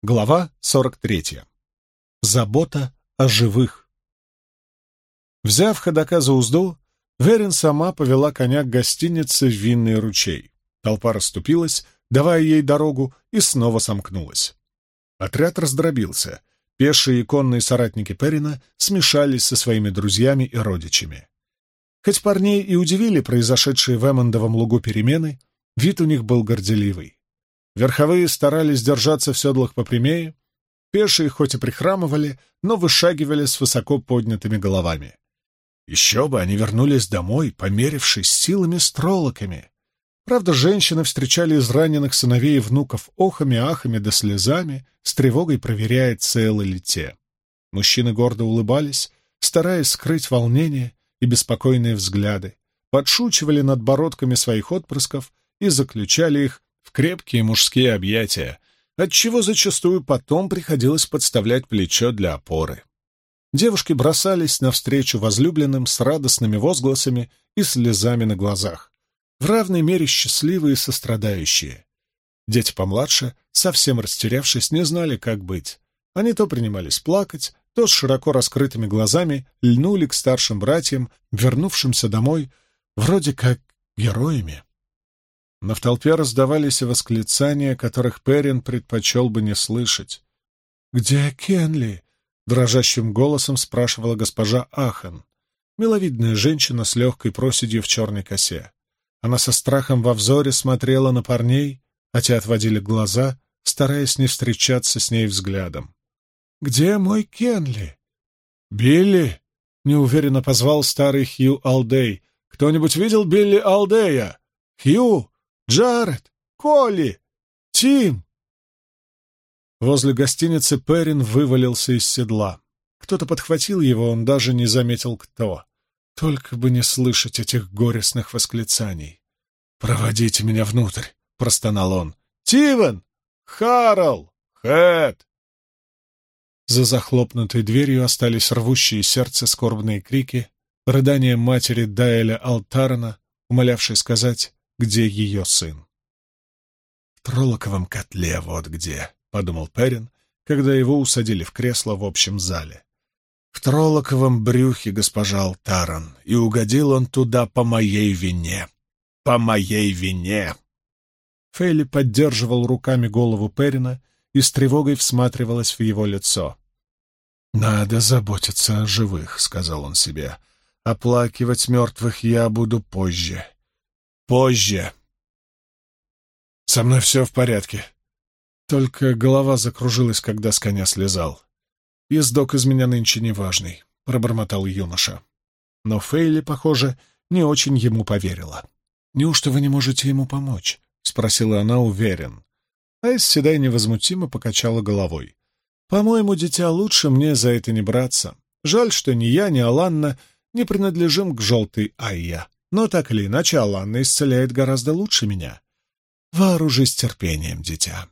Глава 43. Забота о живых. Взяв ходока за узду, Верин сама повела коня к гостинице «Винный ручей». Толпа расступилась, давая ей дорогу, и снова сомкнулась. Отряд раздробился. Пешие и конные соратники Перина смешались со своими друзьями и родичами. Хоть парней и удивили произошедшие в Эммондовом лугу перемены, вид у них был горделивый. Верховые старались держаться в седлах попрямее, пешие хоть и прихрамывали, но вышагивали с высоко поднятыми головами. Еще бы они вернулись домой, померившись силами стролоками. Правда, женщины встречали израненных сыновей и внуков охами, ахами да слезами, с тревогой проверяя, целы ли те. Мужчины гордо улыбались, стараясь скрыть волнение и беспокойные взгляды, подшучивали над бородками своих отпрысков и заключали их в крепкие мужские объятия, отчего зачастую потом приходилось подставлять плечо для опоры. Девушки бросались навстречу возлюбленным с радостными возгласами и слезами на глазах, в равной мере счастливые и сострадающие. Дети помладше, совсем растерявшись, не знали, как быть. Они то принимались плакать, то с широко раскрытыми глазами льнули к старшим братьям, вернувшимся домой, вроде как героями. Но в толпе раздавались восклицания, которых Перин предпочел бы не слышать. «Где Кенли?» — дрожащим голосом спрашивала госпожа Ахан, миловидная женщина с легкой проседью в черной косе. Она со страхом во взоре смотрела на парней, а те отводили глаза, стараясь не встречаться с ней взглядом. «Где мой Кенли?» «Билли!» — неуверенно позвал старый Хью Алдей. «Кто-нибудь видел Билли Алдея? Хью, Джаред! Колли! Тим!» Возле гостиницы Перин вывалился из седла. Кто-то подхватил его, он даже не заметил, кто. Только бы не слышать этих горестных восклицаний. «Проводите меня внутрь!» — простонал он. «Тивен! Харл! Хэт!» За захлопнутой дверью остались рвущие сердце скорбные крики, рыдания матери Дайеля Алтарана, умолявшей сказать где ее сын. «В троллоковом котле вот где», — подумал Перин, когда его усадили в кресло в общем зале. «В троллоковом брюхе госпожа Алтаран, и угодил он туда по моей вине. По моей вине!» Фейли поддерживал руками голову Перина и с тревогой всматривалась в его лицо. «Надо заботиться о живых», — сказал он себе. «Оплакивать мертвых я буду позже. Позже. Со мной все в порядке. Только голова закружилась, когда с коня слезал. Ездок из меня нынче неважный, — пробормотал юноша. Но Фейли, похоже, не очень ему поверила. «Неужто вы не можете ему помочь?» — спросила она уверен. Айс Седай невозмутимо покачала головой. «По-моему, дитя, лучше мне за это не браться. Жаль, что ни я, ни Аланна не принадлежим к желтой Айя. Но так или иначе, Аланна исцеляет гораздо лучше меня. Вооружись терпением, дитя.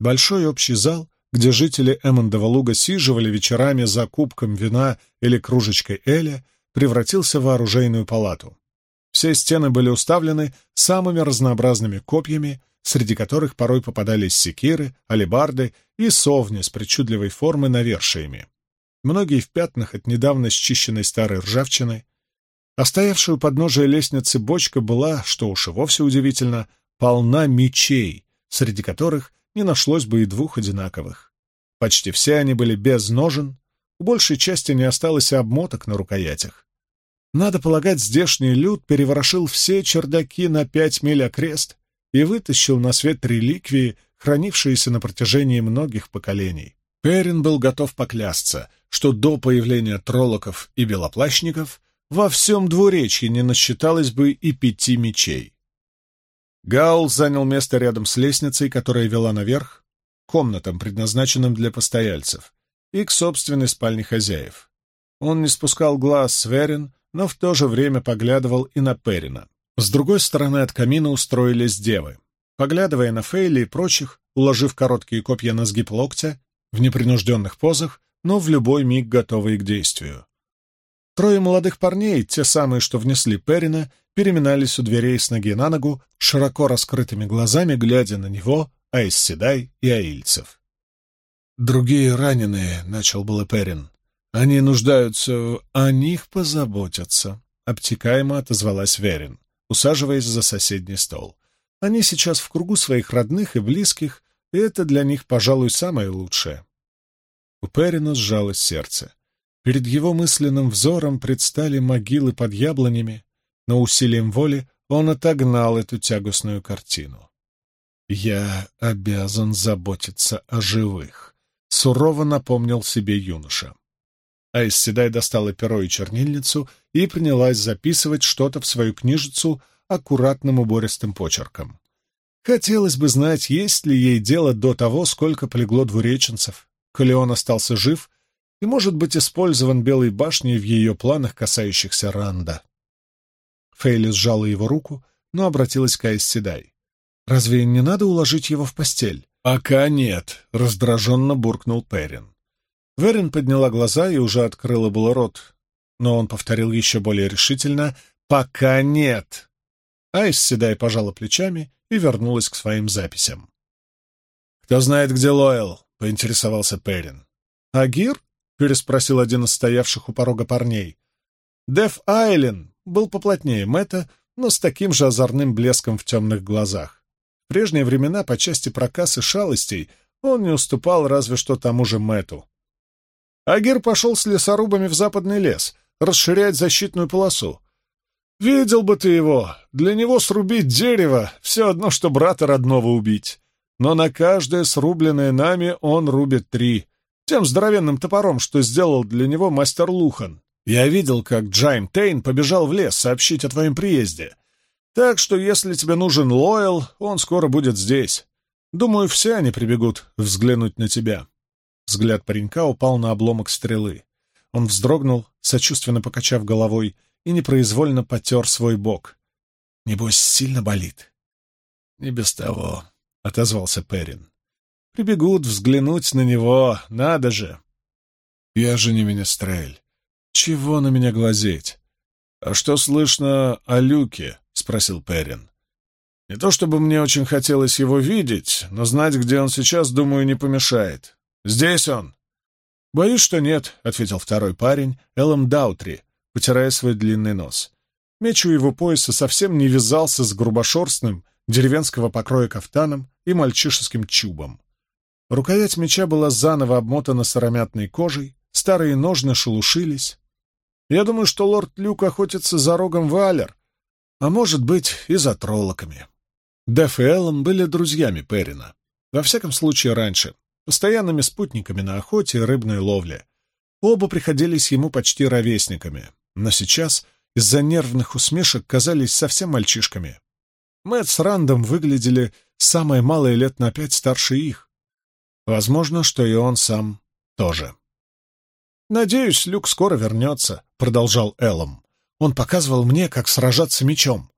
Большой общий зал, где жители Эммондова луга сиживали вечерами за кубком вина или кружечкой эля, превратился в оружейную палату. Все стены были уставлены самыми разнообразными копьями, среди которых порой попадались секиры, алебарды и совни с причудливой формы навершиями. Многие в пятнах от недавно счищенной старой ржавчины, а стоявшая у подножия лестницы бочка была, что уж и вовсе удивительно, полна мечей, среди которых не нашлось бы и двух одинаковых. Почти все они были без ножен, у большей части не осталось и обмоток на рукоятях. Надо полагать, здешний люд переворошил все чердаки на пять миль окрест и вытащил на свет реликвии, хранившиеся на протяжении многих поколений. Перин был готов поклясться, что до появления троллоков и белоплащников во всем двуречье не насчиталось бы и пяти мечей. Гаул занял место рядом с лестницей, которая вела наверх, комнатам, предназначенным для постояльцев, и к собственной спальне хозяев. Он не спускал глаз с Верин, но в то же время поглядывал и на Перина. С другой стороны от камина устроились девы. Поглядывая на Фейли и прочих, уложив короткие копья на сгиб локтя, в непринужденных позах, но в любой миг готовые к действию. Трое молодых парней, те самые, что внесли Перина, переминались у дверей с ноги на ногу, широко раскрытыми глазами, глядя на него, Айс Седай и Аильцев. другие раненые», — начал было Перин. «Они нуждаются, о них позаботятся», — обтекаемо отозвалась Верин, усаживаясь за соседний стол. «Они сейчас в кругу своих родных и близких, и это для них, пожалуй, самое лучшее». У Перина сжалось сердце. Перед его мысленным взором предстали могилы под яблонями, но усилием воли он отогнал эту тягостную картину. «Я обязан заботиться о живых», — сурово напомнил себе юноша. Айс Седай достала перо и чернильницу и принялась записывать что-то в свою книжицу аккуратным убористым почерком. Хотелось бы знать, есть ли ей дело до того, сколько полегло двуреченцев, коли он остался жив и может быть использован Белой башней в ее планах, касающихся Ранда. Фейли сжала его руку, но обратилась к Айс Седай. «Разве не надо уложить его в постель?» «Пока нет», — раздраженно буркнул Перин. Верин подняла глаза и уже открыла было рот, но он повторил еще более решительно «Пока нет». Айс Седай пожала плечами и вернулась к своим записям. «Кто знает, где Лоэл?» — поинтересовался Перин. «Агир?» — переспросил один из стоявших у порога парней. «Деф Айлен был поплотнее Мэтта, но с таким же озорным блеском в темных глазах. В прежние времена по части проказ и шалостей он не уступал разве что тому же Мэтту. Агир пошел с лесорубами в западный лес, расширять защитную полосу. Видел бы ты его, для него срубить дерево — все одно, что брата родного убить. Но на каждое срубленное нами он рубит три, тем здоровенным топором, что сделал для него мастер Лухан. Я видел, как Джайм Тейн побежал в лес сообщить о твоем приезде. Так что, если тебе нужен Лойл, он скоро будет здесь. Думаю, все они прибегут взглянуть на тебя. Взгляд паренька упал на обломок стрелы. Он вздрогнул, сочувственно покачав головой, и непроизвольно потер свой бок. «Небось, сильно болит?» «Не без того», — отозвался Перин. «Прибегут взглянуть на него, надо же!» «Я же не Менестрель. Чего на меня глазеть?» «А что слышно о Люке?» — спросил Перин. «Не то чтобы мне очень хотелось его видеть, но знать, где он сейчас, думаю, не помешает. «Здесь он!» «Боюсь, что нет», — ответил второй парень, Эллом Даутри, потирая свой длинный нос. Меч у его пояса совсем не вязался с грубошерстным, деревенского покроя кафтаном и мальчишеским чубом. Рукоять меча была заново обмотана сыромятной кожей, старые ножны шелушились. Я думаю, что лорд Люк охотится за рогом Валер, а может быть и за троллоками. Деф и Эллом были друзьями Перина. Во всяком случае, раньше постоянными спутниками на охоте и рыбной ловле. Оба приходились ему почти ровесниками, но сейчас из-за нервных усмешек казались совсем мальчишками. Мэтт с Рандом выглядели самое малое лет на пять старше их. Возможно, что и он сам тоже. «Надеюсь, Люк скоро вернется», — продолжал Эллом. «Он показывал мне, как сражаться мечом.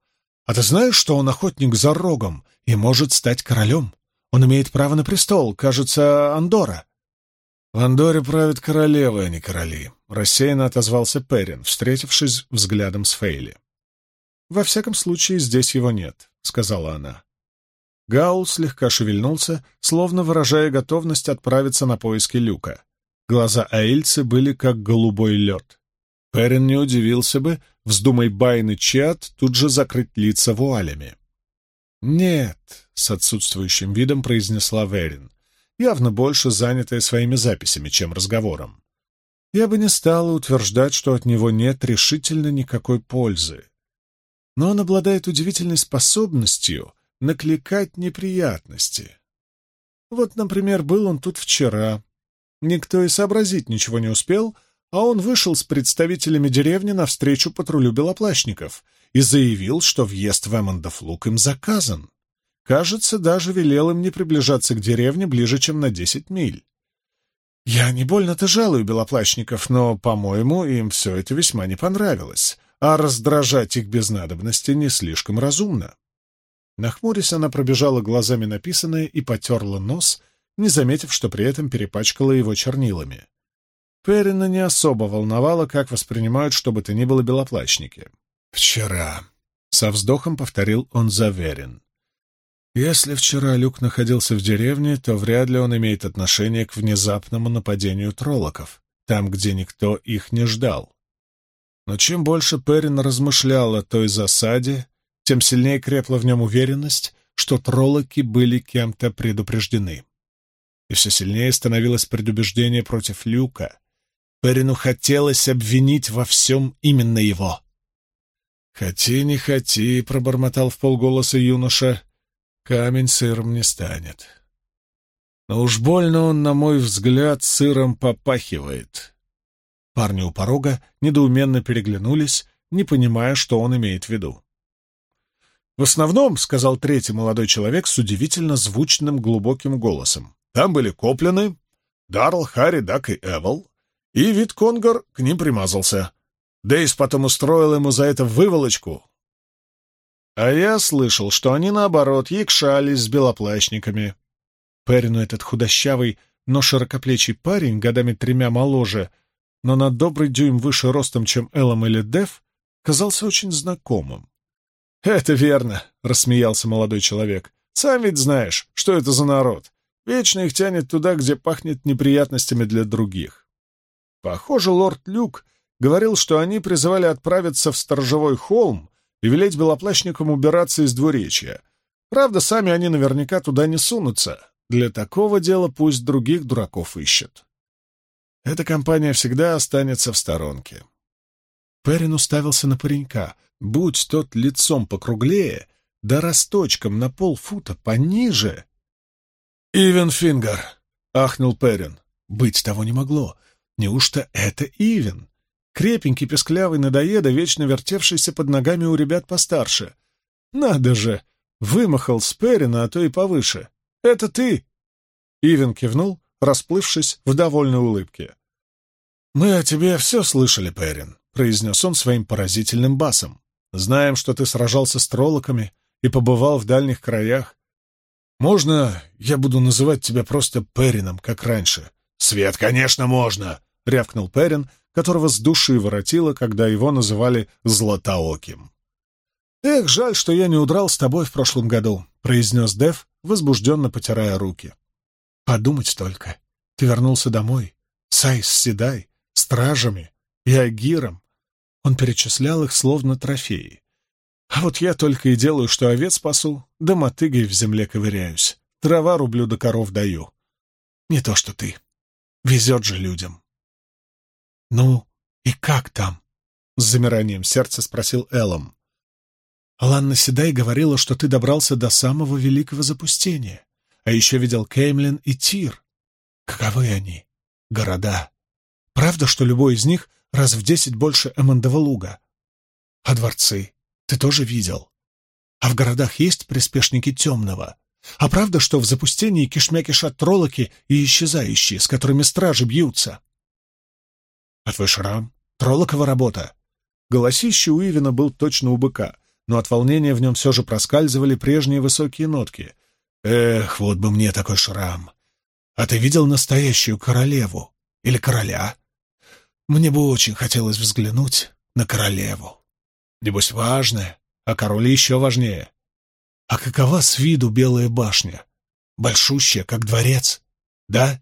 А ты знаешь, что он охотник за рогом и может стать королем? Он имеет право на престол, кажется, Андора. В Андоре правят королевы, а не короли, рассеянно отозвался Перин, встретившись взглядом с Фейли. Во всяком случае, здесь его нет, сказала она. Гаул слегка шевельнулся, словно выражая готовность отправиться на поиски люка. Глаза Аильцы были как голубой лед. Перин не удивился бы, вздумай Байн и Чиат тут же закрыть лица вуалями. «Нет», — с отсутствующим видом произнесла Верин, явно больше занятая своими записями, чем разговором. «Я бы не стала утверждать, что от него нет решительно никакой пользы. Но он обладает удивительной способностью накликать неприятности. Вот, например, был он тут вчера. Никто и сообразить ничего не успел, а он вышел с представителями деревни навстречу патрулю белоплащников и заявил, что въезд в Эммондов им заказан. Кажется, даже велел им не приближаться к деревне ближе, чем на десять миль. Я не больно-то жалую белоплащников, но, по-моему, им все это весьма не понравилось, а раздражать их без надобности не слишком разумно. Нахмурясь, она пробежала глазами написанное и потерла нос, не заметив, что при этом перепачкала его чернилами. Перина не особо волновало, как воспринимают что бы то ни было белоплащники. «Вчера», — со вздохом повторил он заверен. Если вчера Люк находился в деревне, то вряд ли он имеет отношение к внезапному нападению троллоков, там, где никто их не ждал. Но чем больше Перин размышлял о той засаде, тем сильнее крепла в нем уверенность, что троллоки были кем-то предупреждены. И все сильнее становилось предубеждение против Люка. Перину хотелось обвинить во всем именно его. «Хоти, не хоти», — пробормотал в полголоса юноша, — «камень сыром не станет». Но уж больно он, на мой взгляд, сыром попахивает. Парни у порога недоуменно переглянулись, не понимая, что он имеет в виду. «В основном», — сказал третий молодой человек с удивительно звучным глубоким голосом, «там были Коплены, Дарл, Харри, Дак и Эвел, и Витконгар к ним примазался. Дейс потом устроил ему за это выволочку. А я слышал, что они, наоборот, якшались с белоплащниками. Перину этот худощавый, но широкоплечий парень, годами тремя моложе, но на добрый дюйм выше ростом, чем Эллом или Дев, казался очень знакомым. «Это верно», — рассмеялся молодой человек. «Сам ведь знаешь, что это за народ. Вечно их тянет туда, где пахнет неприятностями для других. Похоже, лорд Люк говорил, что они призывали отправиться в сторожевой холм и велеть белоплащникам убираться из двуречья. Правда, сами они наверняка туда не сунутся. Для такого дела пусть других дураков ищут. Эта компания всегда останется в сторонке. Перин уставился на паренька. Будь тот лицом покруглее, да росточком на полфута пониже. «Ивенфингер!» — ахнул Перин. «Быть того не могло. Неужто это Ивен?» Крепенький, песклявый надоеда, вечно вертевшийся под ногами у ребят постарше. «Надо же!» — вымахал с Перина, а то и повыше. «Это ты!» Ивен кивнул, расплывшись в довольной улыбке. «Мы о тебе все слышали, Перин», — произнес он своим поразительным басом. «Знаем, что ты сражался с троллоками и побывал в дальних краях. Можно я буду называть тебя просто Перином, как раньше?» «Свет, конечно, можно!» — рявкнул Перин, которого с души воротило, когда его называли Златооким. «Эх, жаль, что я не удрал с тобой в прошлом году», — произнес Дев, возбужденно потирая руки. «Подумать только, ты вернулся домой, Сайс Седай, стражами и Агиром». Он перечислял их словно трофеи. «А вот я только и делаю, что овец спасу, да мотыгой в земле ковыряюсь, трава рублю да коров даю. Не то что ты. Везет же людям». «Ну, и как там?» — с замиранием сердца спросил Эллом. «Ланна Седай говорила, что ты добрался до самого великого запустения, а еще видел Кеймлин и Тир. Каковы они? Города. Правда, что любой из них раз в десять больше Эммондова луга? А дворцы? Ты тоже видел? А в городах есть приспешники темного?» А правда, что в запустении кишмя кишат троллоки и исчезающие, с которыми стражи бьются? «А твой шрам? Троллокова работа!» Голосище у Ивина был точно у быка, но от волнения в нем все же проскальзывали прежние высокие нотки. «Эх, вот бы мне такой шрам! А ты видел настоящую королеву? Или короля? Мне бы очень хотелось взглянуть на королеву. Небось, важная, а король еще важнее. А какова с виду Белая башня? Большущая, как дворец, да?»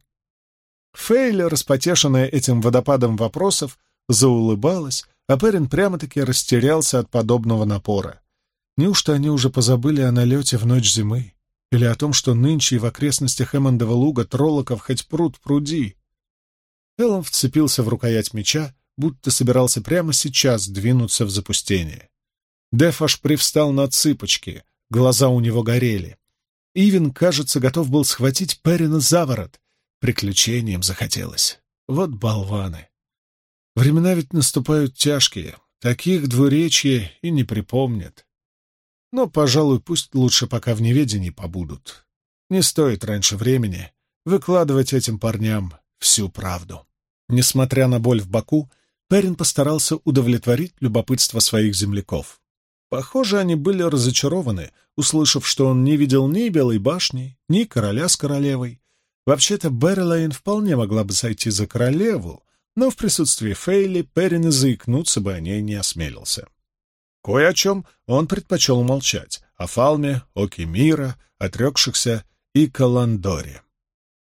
Фейля, распотешенная этим водопадом вопросов, заулыбалась, а Перин прямо-таки растерялся от подобного напора. Неужто они уже позабыли о налете в ночь зимы? Или о том, что нынче в окрестностях Эммондова луга троллоков хоть пруд пруди? Эллом вцепился в рукоять меча, будто собирался прямо сейчас двинуться в запустение. Деф аж привстал на цыпочки, глаза у него горели. Ивен, кажется, готов был схватить Перина за ворот, Приключением захотелось. Вот болваны. Времена ведь наступают тяжкие, таких двуречья и не припомнят. Но, пожалуй, пусть лучше пока в неведении побудут. Не стоит раньше времени выкладывать этим парням всю правду. Несмотря на боль в боку, Перин постарался удовлетворить любопытство своих земляков. Похоже, они были разочарованы, услышав, что он не видел ни Белой башни, ни короля с королевой, Вообще-то Беррилайн вполне могла бы сойти за королеву, но в присутствии Фейли Перин и заикнуться бы о ней не осмелился. Кое о чем он предпочел молчать — о Фалме, о Кемира, отрекшихся и Каландоре.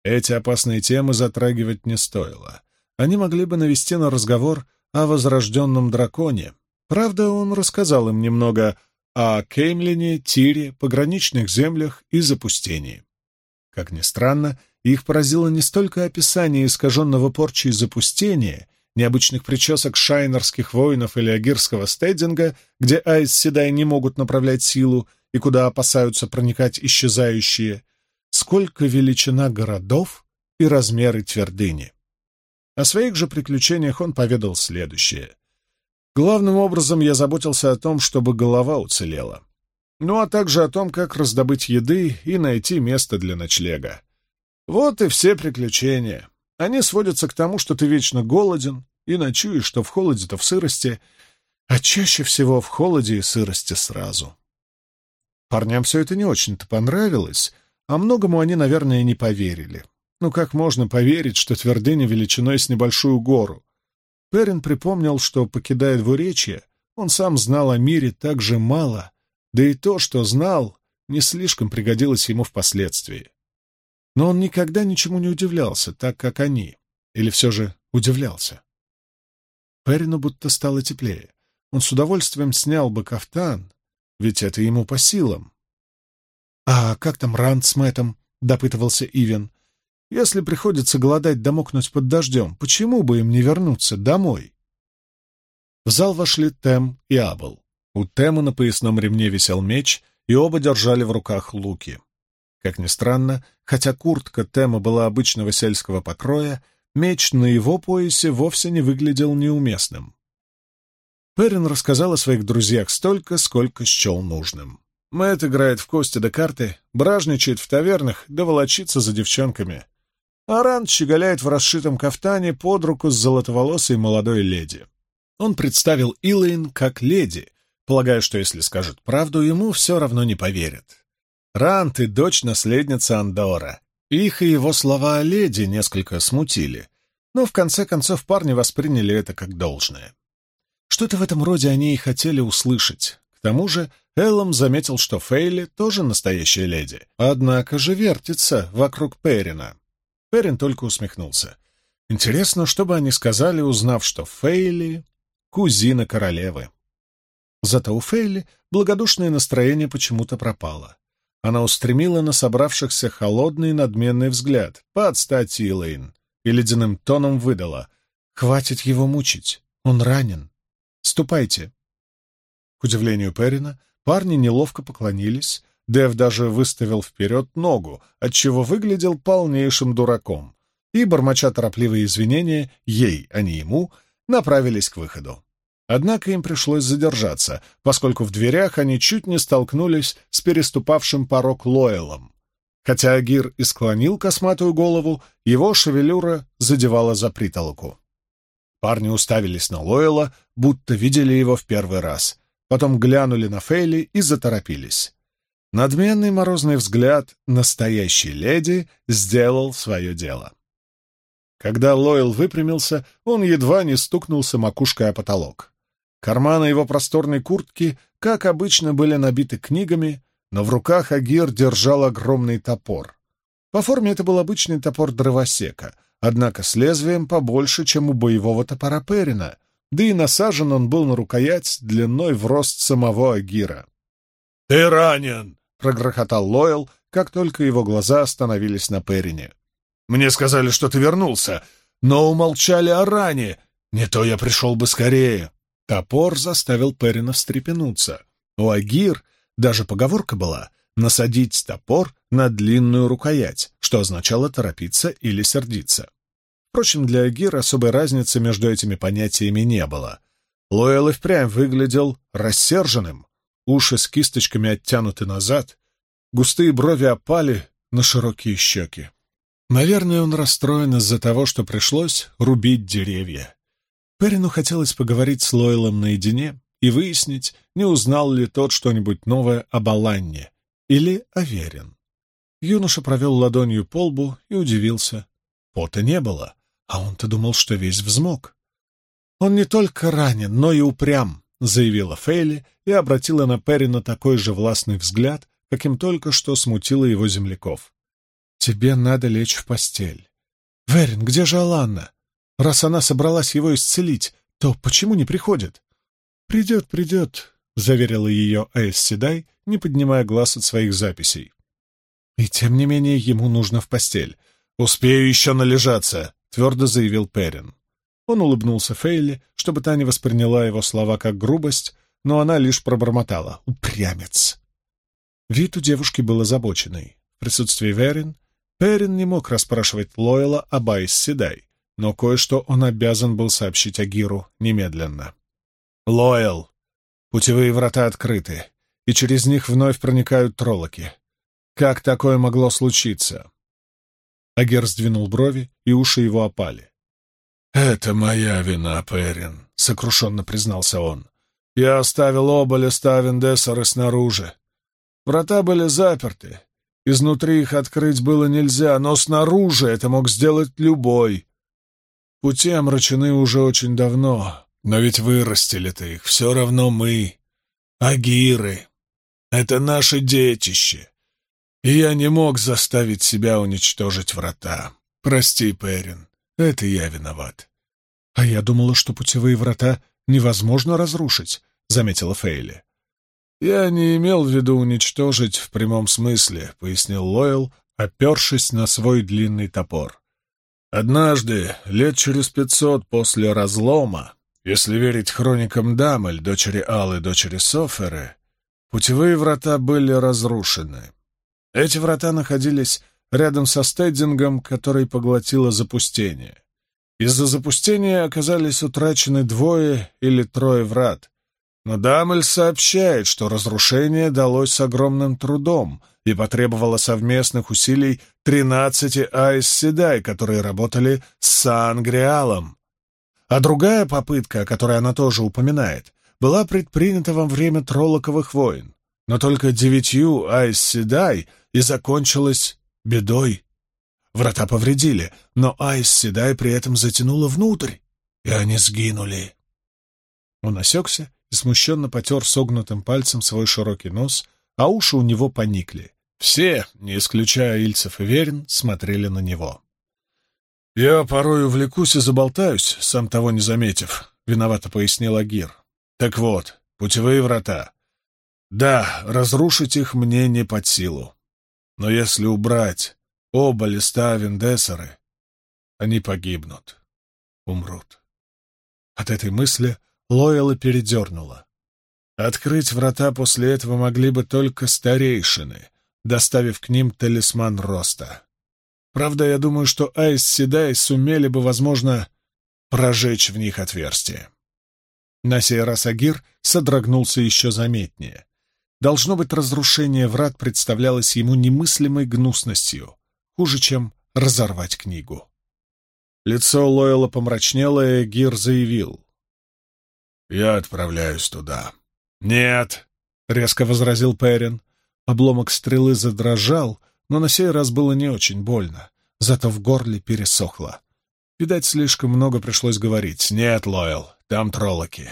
Эти опасные темы затрагивать не стоило. Они могли бы навести на разговор о возрожденном драконе. Правда, он рассказал им немного о Кеймлине, Тире, пограничных землях и запустении. Как ни странно, их поразило не столько описание искаженного порчи и запустения, необычных причесок шайнерских воинов или агирского стейдинга, где Айс Седай не могут направлять силу и куда опасаются проникать исчезающие, сколько величина городов и размеры твердыни. О своих же приключениях он поведал следующее. Главным образом я заботился о том, чтобы голова уцелела. Ну а также о том, как раздобыть еды и найти место для ночлега. Вот и все приключения. Они сводятся к тому, что ты вечно голоден и ночуешь что в холоде, то в сырости, а чаще всего в холоде и сырости сразу. Парням все это не очень-то понравилось, а многому они, наверное, не поверили. Ну как можно поверить, что твердыня величиной с небольшую гору? Перин припомнил, что, покидая двуречье, он сам знал о мире так же мало, да и то, что знал, не слишком пригодилось ему впоследствии. Но он никогда ничему не удивлялся, так как они. Или все же удивлялся. Перину будто стало теплее. Он с удовольствием снял бы кафтан, ведь это ему по силам. «А как там Ранд с Мэттом?» — допытывался Ивен. «Если приходится голодать да мокнуть под дождем, почему бы им не вернуться домой?» В зал вошли Тем и Абл. У Тема на поясном ремне висел меч, и оба держали в руках луки. Как ни странно, хотя куртка Тема была обычного сельского покроя, меч на его поясе вовсе не выглядел неуместным. Перин рассказал о своих друзьях столько, сколько счел нужным. Мэтт играет в кости да карты, бражничает в тавернах да волочится за девчонками. А Ранд щеголяет в расшитом кафтане под руку с золотоволосой молодой леди. Он представил Илэйн как леди, полагая, что если скажет правду, ему все равно не поверят. Рант и дочь-наследница Андора. Их и его слова о леди несколько смутили, но в конце концов парни восприняли это как должное. Что-то в этом роде они и хотели услышать. К тому же Эллом заметил, что Фейли тоже настоящая леди, однако же вертится вокруг Перина. Перин только усмехнулся. Интересно, что бы они сказали, узнав, что Фейли — кузина королевы. Зато у Фейли благодушное настроение почему-то пропало. Она устремила на собравшихся холодный надменный взгляд, под Илэйн, и ледяным тоном выдала «Хватит его мучить, он ранен. Ступайте». К удивлению Перина, парни неловко поклонились, Дэв даже выставил вперед ногу, отчего выглядел полнейшим дураком, и, бормоча торопливые извинения, ей, а не ему, направились к выходу. Однако им пришлось задержаться, поскольку в дверях они чуть не столкнулись с переступавшим порог Лоэлом. Хотя Агир и склонил косматую голову, его шевелюра задевала за притолоку. Парни уставились на Лоэла, будто видели его в первый раз. Потом глянули на Фейли и заторопились. Надменный морозный взгляд настоящей леди сделал свое дело. Когда Лойл выпрямился, он едва не стукнулся макушкой о потолок. Карманы его просторной куртки, как обычно, были набиты книгами, но в руках Агир держал огромный топор. По форме это был обычный топор дровосека, однако с лезвием побольше, чем у боевого топора Перина, да и насажен он был на рукоять длиной в рост самого Агира. «Ты ранен!» — прогрохотал Лойл, как только его глаза остановились на Перине. «Мне сказали, что ты вернулся, но умолчали о ране. Не то я пришел бы скорее». Топор заставил Перина встрепенуться. У Агир даже поговорка была «насадить топор на длинную рукоять», что означало торопиться или сердиться. Впрочем, для Агир особой разницы между этими понятиями не было. Лоэл и впрямь выглядел рассерженным, уши с кисточками оттянуты назад, густые брови опали на широкие щеки. Наверное, он расстроен из-за того, что пришлось рубить деревья. Перину хотелось поговорить с Лойлом наедине и выяснить, не узнал ли тот что-нибудь новое об Аланне или о Верин. Юноша провел ладонью по лбу и удивился. Пота не было, а он-то думал, что весь взмок. «Он не только ранен, но и упрям», — заявила Фейли и обратила на Перина такой же властный взгляд, каким только что смутила его земляков. «Тебе надо лечь в постель. Верин, где же Аланна? Раз она собралась его исцелить, то почему не приходит?» «Придет, придет», — заверила ее Айс Седай, не поднимая глаз от своих записей. «И тем не менее ему нужно в постель. Успею еще належаться», — твердо заявил Перин. Он улыбнулся Фейли, чтобы та не восприняла его слова как грубость, но она лишь пробормотала «Упрямец!». Вид у девушки был озабоченный. В присутствии Верин Перин не мог расспрашивать Лойла об Айс Седай, но кое-что он обязан был сообщить Агиру немедленно. «Лойл! Путевые врата открыты, и через них вновь проникают троллоки. Как такое могло случиться?» Агир сдвинул брови, и уши его опали. «Это моя вина, Перин», — сокрушенно признался он. «Я оставил оба листа Вендессера снаружи. Врата были заперты. Изнутри их открыть было нельзя, но снаружи это мог сделать любой. Пути омрачены уже очень давно, но ведь вырастили-то их все равно мы, агиры. Это наше детище. И я не мог заставить себя уничтожить врата. Прости, Перин. Это я виноват. — А я думала, что путевые врата невозможно разрушить, — заметила Фейли. — Я не имел в виду уничтожить в прямом смысле, — пояснил Лойл, опершись на свой длинный топор. Однажды, лет через пятьсот после разлома, если верить хроникам Дамель, дочери Аллы, дочери Соферы, путевые врата были разрушены. Эти врата находились рядом со стедингом, который поглотило запустение. Из-за запустения оказались утрачены двое или трое врат. Но Дамель сообщает, что разрушение далось с огромным трудом и потребовало совместных усилий тринадцати Айс Седай, которые работали с Сан-Греалом. А другая попытка, о которой она тоже упоминает, была предпринята во время Троллоковых войн, но только девятью Айс Седай и закончилась бедой. Врата повредили, но Айс Седай при этом затянула внутрь, и они сгинули. Он осекся и смущенно потер согнутым пальцем свой широкий нос, а уши у него поникли. Все, не исключая Ильцев и Верин, смотрели на него. «Я порой увлекусь и заболтаюсь, сам того не заметив», — виновато пояснил Агир. «Так вот, путевые врата. Да, разрушить их мне не под силу. Но если убрать оба листа Вендессеры, они погибнут, умрут. От этой мысли Лойла передернула. Открыть врата после этого могли бы только старейшины, доставив к ним талисман роста. Правда, я думаю, что Айс Седай сумели бы, возможно, прожечь в них отверстие. На сей раз Агир содрогнулся еще заметнее. Должно быть, разрушение врат представлялось ему немыслимой гнусностью, хуже, чем разорвать книгу. Лицо Лойла помрачнело, и Гир заявил. «Я отправляюсь туда». «Нет», — резко возразил Перин. Обломок стрелы задрожал, но на сей раз было не очень больно, зато в горле пересохло. Видать, слишком много пришлось говорить. «Нет, Лойл, там троллоки.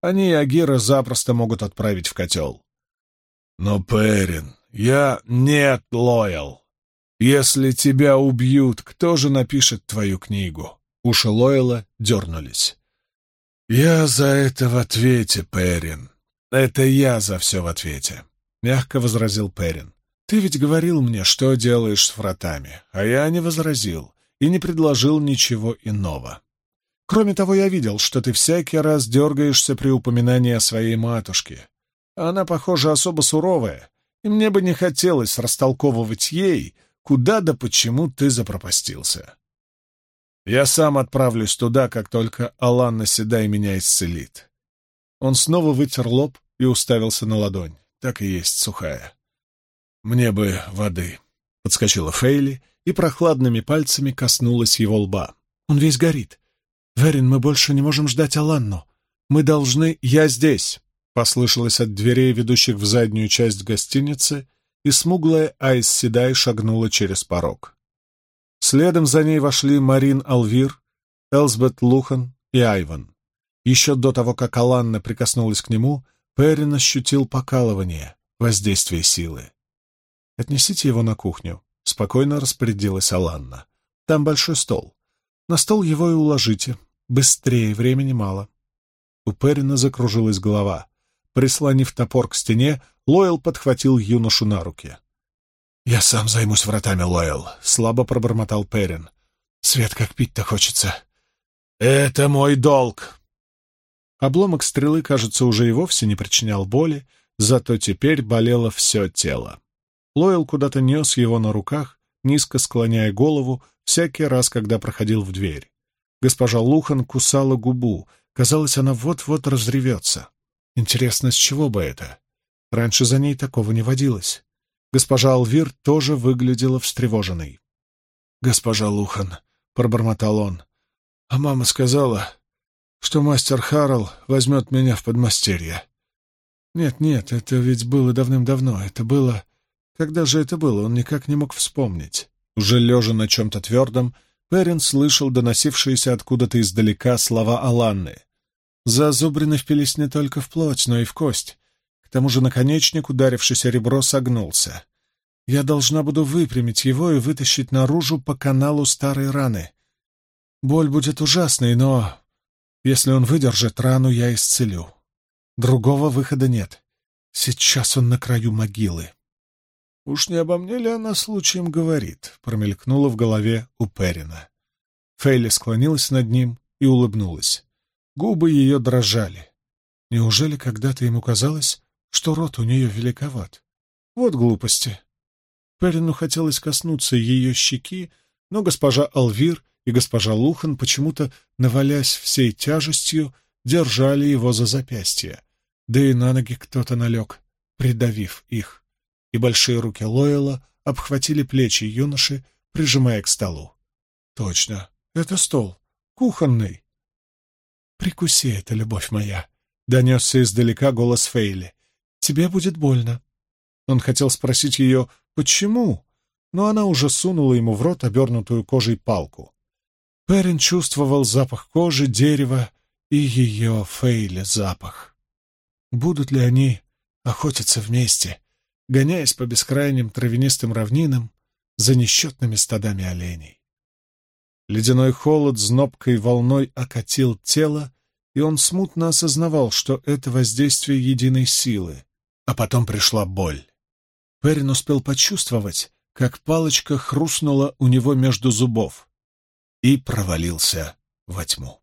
Они и Агира запросто могут отправить в котел. Но, Перин, я... Нет, Лойл. Если тебя убьют, кто же напишет твою книгу? Уши Лойла дернулись. Я за это в ответе, Перин. Это я за все в ответе, — мягко возразил Перин. Ты ведь говорил мне, что делаешь с вратами, а я не возразил и не предложил ничего иного. Кроме того, я видел, что ты всякий раз дергаешься при упоминании о своей матушке, она, похоже, особо суровая, и мне бы не хотелось растолковывать ей, куда да почему ты запропастился. Я сам отправлюсь туда, как только Аланна Седай меня исцелит. Он снова вытер лоб и уставился на ладонь. Так и есть сухая. Мне бы воды. Подскочила Фейли и прохладными пальцами коснулась его лба. Он весь горит. Верин, мы больше не можем ждать Аланну. Мы должны... Я здесь послышалось от дверей, ведущих в заднюю часть гостиницы, и смуглая Айс Седай шагнула через порог. Следом за ней вошли Марин Алвир, Элсбет Лухан и Айван. Еще до того, как Аланна прикоснулась к нему, Перрин ощутил покалывание, воздействие силы. «Отнесите его на кухню», — спокойно распорядилась Аланна. «Там большой стол. На стол его и уложите. Быстрее, времени мало». У Перина закружилась голова. Прислонив топор к стене, Лойл подхватил юношу на руки. «Я сам займусь вратами, Лойл», — слабо пробормотал Перин. «Свет как пить-то хочется». «Это мой долг!» Обломок стрелы, кажется, уже и вовсе не причинял боли, зато теперь болело все тело. Лойл куда-то нес его на руках, низко склоняя голову, всякий раз, когда проходил в дверь. Госпожа Лухан кусала губу, казалось, она вот-вот разревется. Интересно, с чего бы это? Раньше за ней такого не водилось. Госпожа Алвир тоже выглядела встревоженной. «Госпожа Лухан», — пробормотал он, — «а мама сказала, что мастер Харл возьмет меня в подмастерье». «Нет-нет, это ведь было давным-давно. Это было... Когда же это было? Он никак не мог вспомнить». Уже лежа на чем-то твердом, Перин слышал доносившиеся откуда-то издалека слова Аланны. Зазубрины впились не только в плоть, но и в кость. К тому же наконечник, ударившийся ребро, согнулся. Я должна буду выпрямить его и вытащить наружу по каналу старой раны. Боль будет ужасной, но если он выдержит рану, я исцелю. Другого выхода нет. Сейчас он на краю могилы. «Уж не обо мне ли она случаем говорит?» — промелькнуло в голове у Перина. Фейли склонилась над ним и улыбнулась. Губы ее дрожали. Неужели когда-то ему казалось, что рот у нее великоват. Вот глупости. Перину хотелось коснуться ее щеки, но госпожа Алвир и госпожа Лухан почему-то, навалясь всей тяжестью, держали его за запястье, да и на ноги кто-то налег, придавив их, и большие руки Лойла обхватили плечи юноши, прижимая к столу. «Точно, это стол, кухонный». «Прикуси это, любовь моя», — донесся издалека голос Фейли тебе будет больно». Он хотел спросить ее «почему?», но она уже сунула ему в рот обернутую кожей палку. Перин чувствовал запах кожи, дерева и ее Фейли запах. Будут ли они охотиться вместе, гоняясь по бескрайним травянистым равнинам за несчетными стадами оленей? Ледяной холод знобкой волной окатил тело, и он смутно осознавал, что это воздействие единой силы, а потом пришла боль. Перин успел почувствовать, как палочка хрустнула у него между зубов и провалился во тьму.